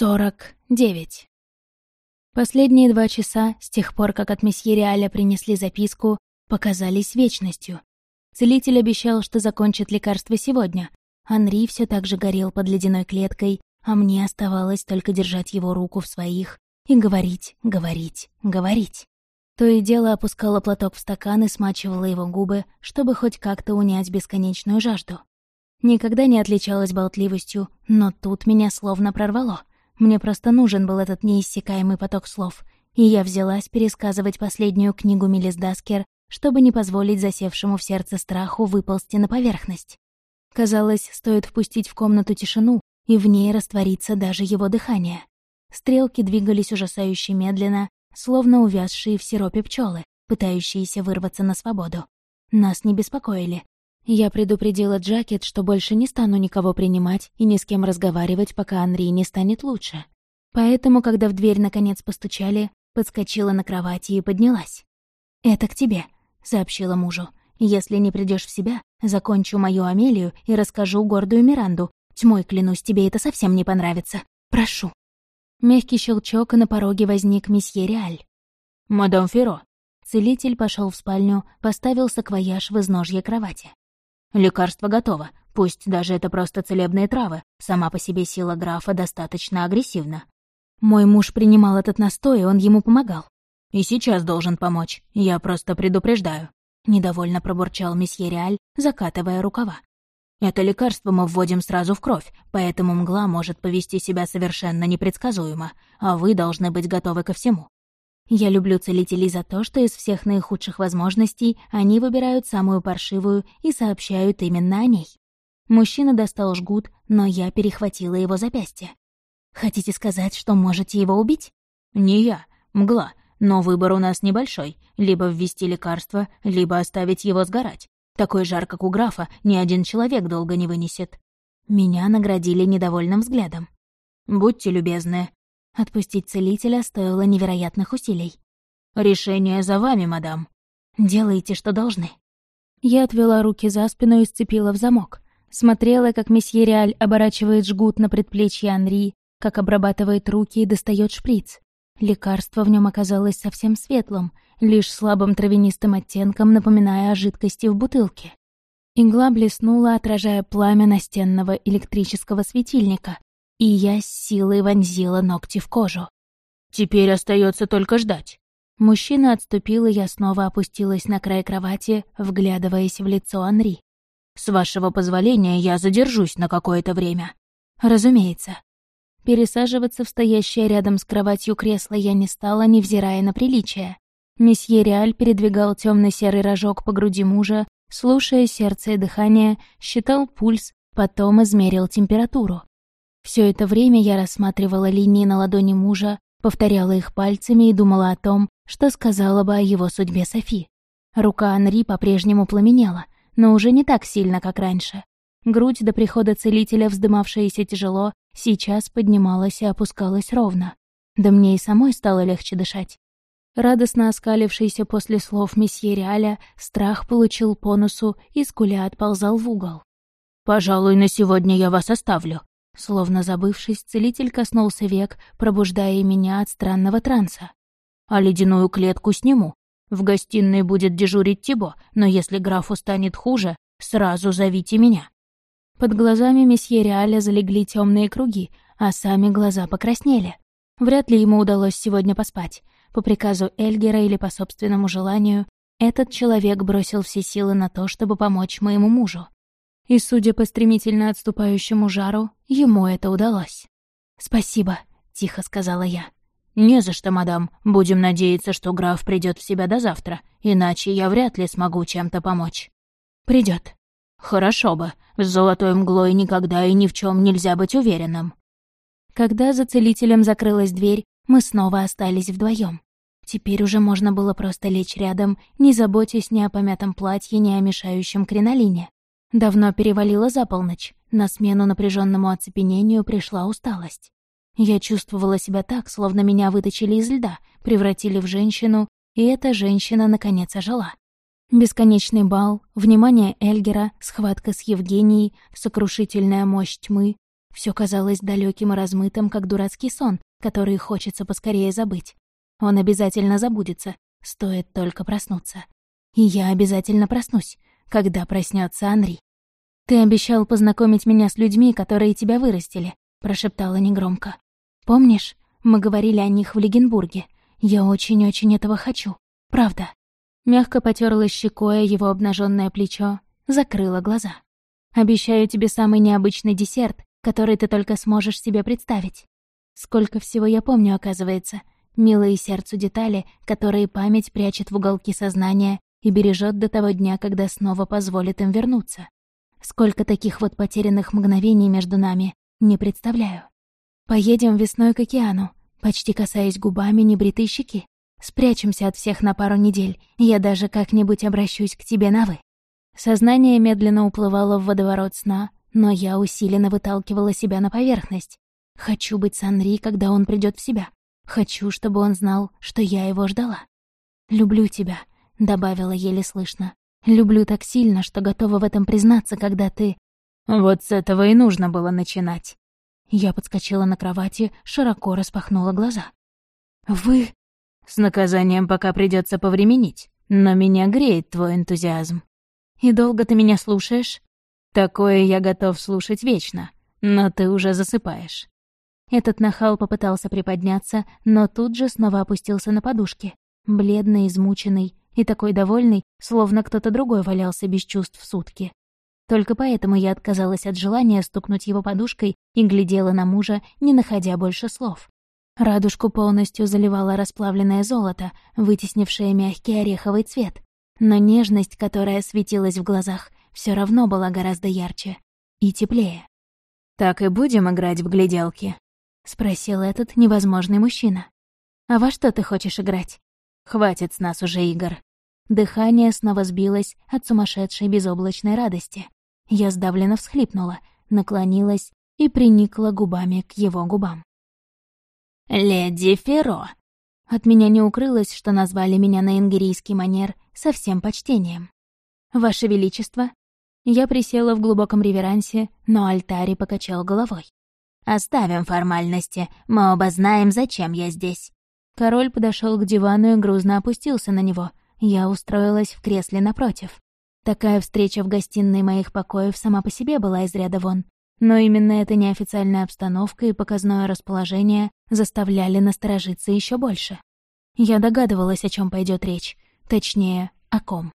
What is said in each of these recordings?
Сорок девять. Последние два часа, с тех пор, как от месье Реаля принесли записку, показались вечностью. Целитель обещал, что закончит лекарство сегодня. Анри все так же горел под ледяной клеткой, а мне оставалось только держать его руку в своих и говорить, говорить, говорить. То и дело опускала платок в стакан и смачивала его губы, чтобы хоть как-то унять бесконечную жажду. Никогда не отличалась болтливостью, но тут меня словно прорвало. Мне просто нужен был этот неиссякаемый поток слов, и я взялась пересказывать последнюю книгу Мелис Даскер, чтобы не позволить засевшему в сердце страху выползти на поверхность. Казалось, стоит впустить в комнату тишину, и в ней растворится даже его дыхание. Стрелки двигались ужасающе медленно, словно увязшие в сиропе пчелы, пытающиеся вырваться на свободу. Нас не беспокоили. Я предупредила Джакет, что больше не стану никого принимать и ни с кем разговаривать, пока Анри не станет лучше. Поэтому, когда в дверь наконец постучали, подскочила на кровати и поднялась. «Это к тебе», — сообщила мужу. «Если не придешь в себя, закончу мою Амелию и расскажу гордую Миранду. Тьмой клянусь, тебе это совсем не понравится. Прошу». Мягкий щелчок, и на пороге возник месье Реаль. «Мадам Феро». Целитель пошел в спальню, поставил саквояж в изножье кровати. Лекарство готово. Пусть даже это просто целебные травы. Сама по себе сила графа достаточно агрессивна. Мой муж принимал этот настой, и он ему помогал. И сейчас должен помочь. Я просто предупреждаю. Недовольно пробурчал месье Реаль, закатывая рукава. Это лекарство мы вводим сразу в кровь, поэтому мгла может повести себя совершенно непредсказуемо, а вы должны быть готовы ко всему. Я люблю целителей за то, что из всех наихудших возможностей они выбирают самую паршивую и сообщают именно о ней. Мужчина достал жгут, но я перехватила его запястье. «Хотите сказать, что можете его убить?» «Не я, мгла, но выбор у нас небольшой. Либо ввести лекарство, либо оставить его сгорать. Такой жар, как у графа, ни один человек долго не вынесет». Меня наградили недовольным взглядом. «Будьте любезны, Отпустить целителя стоило невероятных усилий. «Решение за вами, мадам». «Делайте, что должны». Я отвела руки за спину и сцепила в замок. Смотрела, как месье Реаль оборачивает жгут на предплечье Анри, как обрабатывает руки и достает шприц. Лекарство в нем оказалось совсем светлым, лишь слабым травянистым оттенком, напоминая о жидкости в бутылке. Игла блеснула, отражая пламя настенного электрического светильника, и я с силой вонзила ногти в кожу. «Теперь остается только ждать». Мужчина отступил, и я снова опустилась на край кровати, вглядываясь в лицо Анри. «С вашего позволения я задержусь на какое-то время». «Разумеется». Пересаживаться в стоящее рядом с кроватью кресло я не стала, невзирая на приличие. Месье Реаль передвигал темно серый рожок по груди мужа, слушая сердце и дыхание, считал пульс, потом измерил температуру. Все это время я рассматривала линии на ладони мужа, повторяла их пальцами и думала о том, что сказала бы о его судьбе Софи. Рука Анри по-прежнему пламенела, но уже не так сильно, как раньше. Грудь до прихода целителя, вздымавшаяся тяжело, сейчас поднималась и опускалась ровно. Да мне и самой стало легче дышать. Радостно оскалившийся после слов месье Реаля, страх получил по носу и скуля отползал в угол. «Пожалуй, на сегодня я вас оставлю», Словно забывшись, целитель коснулся век, пробуждая меня от странного транса. «А ледяную клетку сниму. В гостиной будет дежурить Тибо, но если графу станет хуже, сразу зовите меня». Под глазами месье Реаля залегли темные круги, а сами глаза покраснели. Вряд ли ему удалось сегодня поспать. По приказу Эльгера или по собственному желанию, этот человек бросил все силы на то, чтобы помочь моему мужу. И, судя по стремительно отступающему жару, ему это удалось. «Спасибо», — тихо сказала я. «Не за что, мадам. Будем надеяться, что граф придет в себя до завтра, иначе я вряд ли смогу чем-то помочь». Придет. «Хорошо бы. С золотой мглой никогда и ни в чем нельзя быть уверенным». Когда за целителем закрылась дверь, мы снова остались вдвоем. Теперь уже можно было просто лечь рядом, не заботясь ни о помятом платье, ни о мешающем кринолине. Давно перевалило за полночь, на смену напряженному оцепенению пришла усталость. Я чувствовала себя так, словно меня выточили из льда, превратили в женщину, и эта женщина наконец ожила. Бесконечный бал, внимание Эльгера, схватка с Евгенией, сокрушительная мощь тьмы Все казалось далеким и размытым, как дурацкий сон, который хочется поскорее забыть. Он обязательно забудется, стоит только проснуться. И я обязательно проснусь, когда проснется Анри. «Ты обещал познакомить меня с людьми, которые тебя вырастили», — прошептала негромко. «Помнишь, мы говорили о них в Легенбурге? Я очень-очень этого хочу. Правда». Мягко потерла щекой его обнаженное плечо, закрыла глаза. «Обещаю тебе самый необычный десерт, который ты только сможешь себе представить. Сколько всего я помню, оказывается. Милые сердцу детали, которые память прячет в уголки сознания и бережет до того дня, когда снова позволит им вернуться. Сколько таких вот потерянных мгновений между нами, не представляю. Поедем весной к океану, почти касаясь губами небритой щеки. Спрячемся от всех на пару недель, я даже как-нибудь обращусь к тебе на «вы». Сознание медленно уплывало в водоворот сна, но я усиленно выталкивала себя на поверхность. Хочу быть с Анри, когда он придет в себя. Хочу, чтобы он знал, что я его ждала. «Люблю тебя», — добавила еле слышно. «Люблю так сильно, что готова в этом признаться, когда ты...» «Вот с этого и нужно было начинать». Я подскочила на кровати, широко распахнула глаза. «Вы...» С наказанием пока придется повременить, но меня греет твой энтузиазм. И долго ты меня слушаешь? Такое я готов слушать вечно, но ты уже засыпаешь. Этот нахал попытался приподняться, но тут же снова опустился на подушки. Бледный, измученный и такой довольный, словно кто-то другой валялся без чувств сутки. Только поэтому я отказалась от желания стукнуть его подушкой и глядела на мужа, не находя больше слов. Радужку полностью заливало расплавленное золото, вытеснившее мягкий ореховый цвет. Но нежность, которая светилась в глазах, все равно была гораздо ярче и теплее. «Так и будем играть в гляделки?» — спросил этот невозможный мужчина. «А во что ты хочешь играть?» «Хватит с нас уже игр». Дыхание снова сбилось от сумасшедшей безоблачной радости. Я сдавленно всхлипнула, наклонилась и приникла губами к его губам. «Леди Феро!» От меня не укрылось, что назвали меня на ингерийский манер со всем почтением. «Ваше Величество!» Я присела в глубоком реверансе, но альтари покачал головой. «Оставим формальности, мы оба знаем, зачем я здесь». Король подошел к дивану и грузно опустился на него. Я устроилась в кресле напротив. Такая встреча в гостиной моих покоев сама по себе была из ряда вон. Но именно эта неофициальная обстановка и показное расположение заставляли насторожиться еще больше. Я догадывалась, о чем пойдет речь. Точнее, о ком.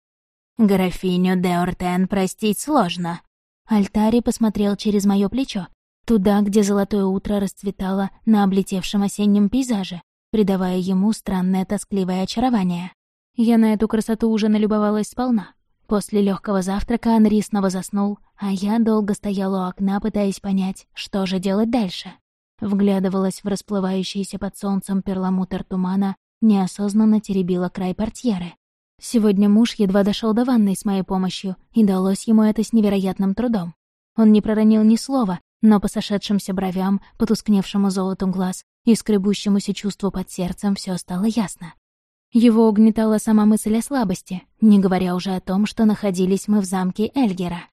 «Графиню де Ортен простить сложно». Альтари посмотрел через мое плечо, туда, где золотое утро расцветало на облетевшем осеннем пейзаже, придавая ему странное тоскливое очарование. Я на эту красоту уже налюбовалась сполна. После легкого завтрака Анри снова заснул, а я долго стояла у окна, пытаясь понять, что же делать дальше. Вглядывалась в расплывающийся под солнцем перламутр тумана, неосознанно теребила край портьеры. Сегодня муж едва дошел до ванной с моей помощью, и далось ему это с невероятным трудом. Он не проронил ни слова, но по сошедшимся бровям, потускневшему золотом глаз и скребущемуся чувству под сердцем все стало ясно. Его угнетала сама мысль о слабости, не говоря уже о том, что находились мы в замке Эльгера.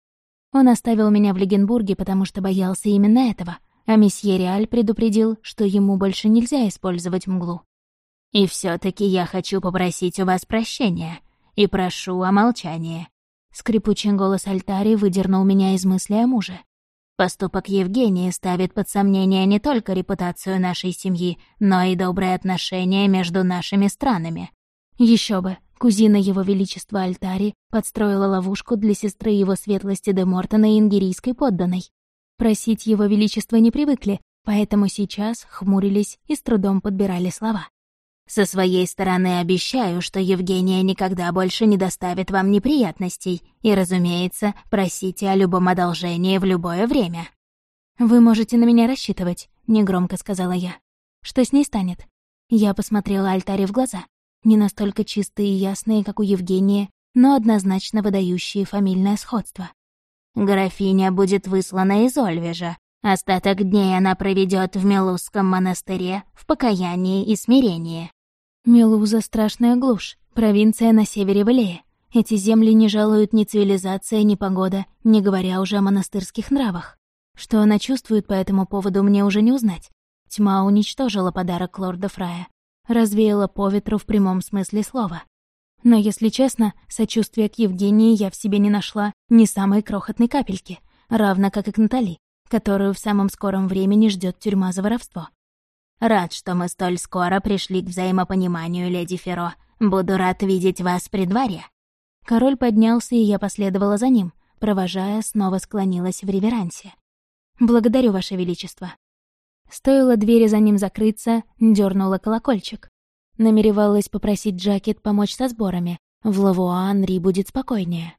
Он оставил меня в Легенбурге, потому что боялся именно этого, а месье Реаль предупредил, что ему больше нельзя использовать мглу. «И все таки я хочу попросить у вас прощения и прошу о молчании». Скрипучий голос Альтари выдернул меня из мысли о муже. Поступок Евгении ставит под сомнение не только репутацию нашей семьи, но и добрые отношения между нашими странами. Еще бы, кузина Его Величества Альтари подстроила ловушку для сестры Его Светлости де Мортона и ингерийской подданной. Просить Его Величества не привыкли, поэтому сейчас хмурились и с трудом подбирали слова. Со своей стороны обещаю, что Евгения никогда больше не доставит вам неприятностей, и, разумеется, просите о любом одолжении в любое время». «Вы можете на меня рассчитывать», — негромко сказала я. «Что с ней станет?» Я посмотрела Альтаре в глаза. Не настолько чистые и ясные, как у Евгения, но однозначно выдающие фамильное сходство. «Графиня будет выслана из Ольвежа. Остаток дней она проведет в Мелузском монастыре в покаянии и смирении. Мелуза — страшная глушь, провинция на севере Валея. Эти земли не жалуют ни цивилизация, ни погода, не говоря уже о монастырских нравах. Что она чувствует по этому поводу, мне уже не узнать. Тьма уничтожила подарок лорда Фрая, развеяла по ветру в прямом смысле слова. Но, если честно, сочувствия к Евгении я в себе не нашла ни самой крохотной капельки, равно как и к Натали, которую в самом скором времени ждет тюрьма за воровство. «Рад, что мы столь скоро пришли к взаимопониманию, леди Феро. Буду рад видеть вас при дворе». Король поднялся, и я последовала за ним, провожая, снова склонилась в реверансе. «Благодарю, Ваше Величество». Стоило двери за ним закрыться, дернула колокольчик. Намеревалась попросить Джакет помочь со сборами. В Лавуа Анри будет спокойнее.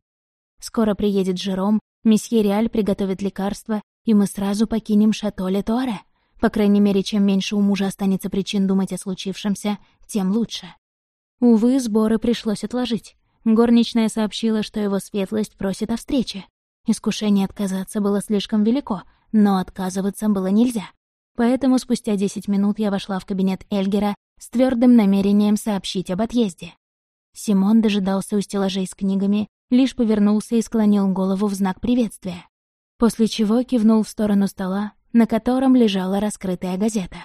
Скоро приедет Жером, месье Реаль приготовит лекарства, и мы сразу покинем шато Летуаре. По крайней мере, чем меньше у мужа останется причин думать о случившемся, тем лучше. Увы, сборы пришлось отложить. Горничная сообщила, что его светлость просит о встрече. Искушение отказаться было слишком велико, но отказываться было нельзя. Поэтому спустя десять минут я вошла в кабинет Эльгера с твердым намерением сообщить об отъезде. Симон дожидался у стеллажей с книгами, лишь повернулся и склонил голову в знак приветствия. После чего кивнул в сторону стола, на котором лежала раскрытая газета.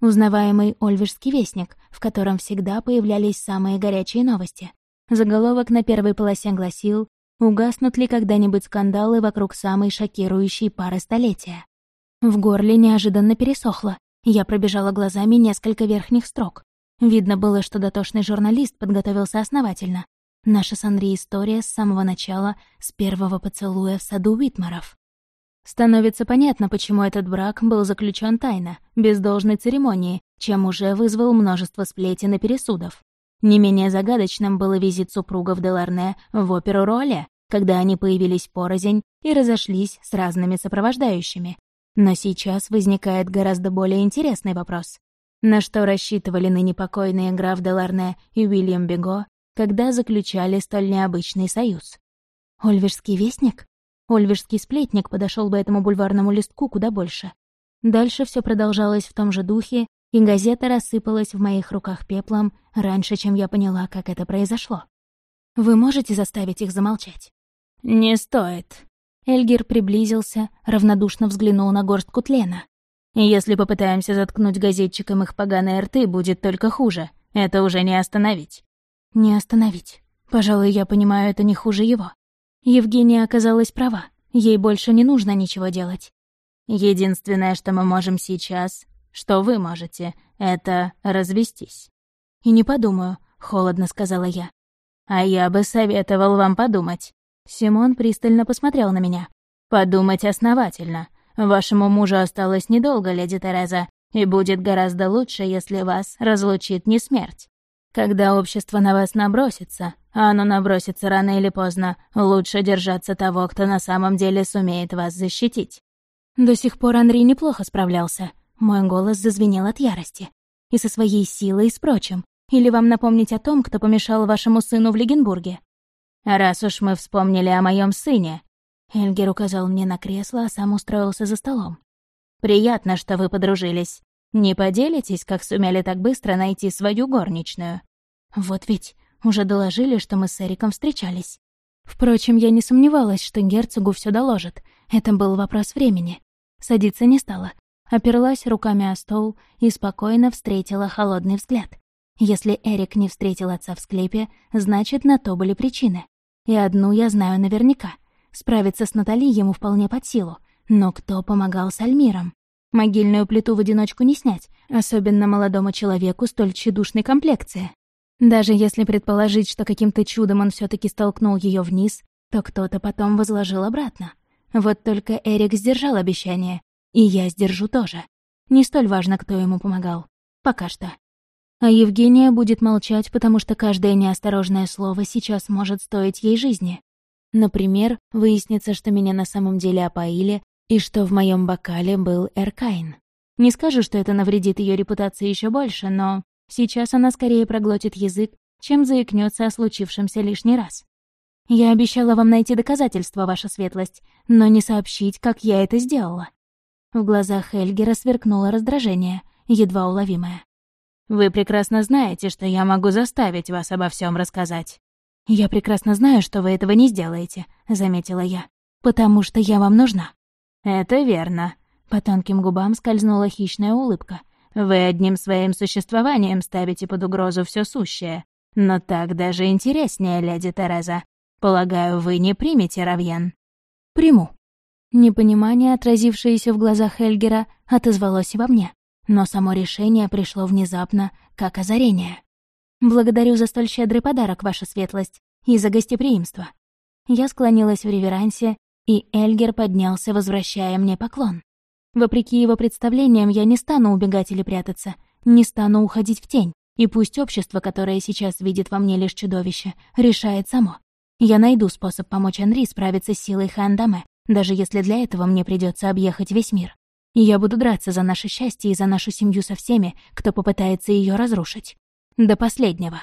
Узнаваемый Ольвежский вестник, в котором всегда появлялись самые горячие новости, Заголовок на первой полосе гласил «Угаснут ли когда-нибудь скандалы вокруг самой шокирующей пары столетия?» В горле неожиданно пересохло. Я пробежала глазами несколько верхних строк. Видно было, что дотошный журналист подготовился основательно. Наша с Анри история с самого начала, с первого поцелуя в саду Уитмаров. Становится понятно, почему этот брак был заключен тайно, без должной церемонии, чем уже вызвал множество сплетен и пересудов. Не менее загадочным был визит супругов Деларне в оперу Роале, когда они появились порознь и разошлись с разными сопровождающими. Но сейчас возникает гораздо более интересный вопрос. На что рассчитывали ныне покойные граф Деларне и Уильям Бего, когда заключали столь необычный союз? Ольвежский вестник? Ольвежский сплетник подошел бы этому бульварному листку куда больше. Дальше все продолжалось в том же духе, и газета рассыпалась в моих руках пеплом раньше, чем я поняла, как это произошло. Вы можете заставить их замолчать? Не стоит. Эльгер приблизился, равнодушно взглянул на горстку тлена. Если попытаемся заткнуть газетчикам их поганые рты, будет только хуже. Это уже не остановить. Не остановить. Пожалуй, я понимаю, это не хуже его. Евгения оказалась права. Ей больше не нужно ничего делать. Единственное, что мы можем сейчас, что вы можете, это развестись». «И не подумаю», — холодно сказала я. «А я бы советовал вам подумать». Симон пристально посмотрел на меня. «Подумать основательно. Вашему мужу осталось недолго, леди Тереза, и будет гораздо лучше, если вас разлучит не смерть. Когда общество на вас набросится, а оно набросится рано или поздно, лучше держаться того, кто на самом деле сумеет вас защитить». До сих пор Анри неплохо справлялся, мой голос зазвенел от ярости. И со своей силой, и с прочим. Или вам напомнить о том, кто помешал вашему сыну в Легенбурге? Раз уж мы вспомнили о моем сыне. Эльгер указал мне на кресло, а сам устроился за столом. Приятно, что вы подружились. Не поделитесь, как сумели так быстро найти свою горничную? Вот ведь, уже доложили, что мы с Эриком встречались. Впрочем, я не сомневалась, что герцогу все доложат. Это был вопрос времени. Садиться не стала, оперлась руками о стол и спокойно встретила холодный взгляд. Если Эрик не встретил отца в склепе, значит, на то были причины. И одну я знаю наверняка. Справиться с Натали ему вполне под силу. Но кто помогал с Альмиром? Могильную плиту в одиночку не снять, особенно молодому человеку столь тщедушной комплекции. Даже если предположить, что каким-то чудом он все таки столкнул ее вниз, то кто-то потом возложил обратно. Вот только Эрик сдержал обещание и я сдержу тоже. Не столь важно, кто ему помогал. Пока что. А Евгения будет молчать, потому что каждое неосторожное слово сейчас может стоить ей жизни. Например, выяснится, что меня на самом деле опоили, и что в моем бокале был Эркайн. Не скажу, что это навредит ее репутации еще больше, но сейчас она скорее проглотит язык, чем заикнется о случившемся лишний раз. Я обещала вам найти доказательства, ваша светлость, но не сообщить, как я это сделала. В глазах Эльгера сверкнуло раздражение, едва уловимое. «Вы прекрасно знаете, что я могу заставить вас обо всем рассказать». «Я прекрасно знаю, что вы этого не сделаете», — заметила я. «Потому что я вам нужна». «Это верно». По тонким губам скользнула хищная улыбка. «Вы одним своим существованием ставите под угрозу все сущее. Но так даже интереснее, леди Тереза. Полагаю, вы не примете Равьен?» «Приму». Непонимание, отразившееся в глазах Эльгера, отозвалось во мне, но само решение пришло внезапно, как озарение. «Благодарю за столь щедрый подарок, ваша светлость, и за гостеприимство». Я склонилась в реверансе, и Эльгер поднялся, возвращая мне поклон. Вопреки его представлениям, я не стану убегать или прятаться, не стану уходить в тень, и пусть общество, которое сейчас видит во мне лишь чудовище, решает само. Я найду способ помочь Анри справиться с силой Хандаме, даже если для этого мне придется объехать весь мир. И я буду драться за наше счастье и за нашу семью со всеми, кто попытается ее разрушить. До последнего.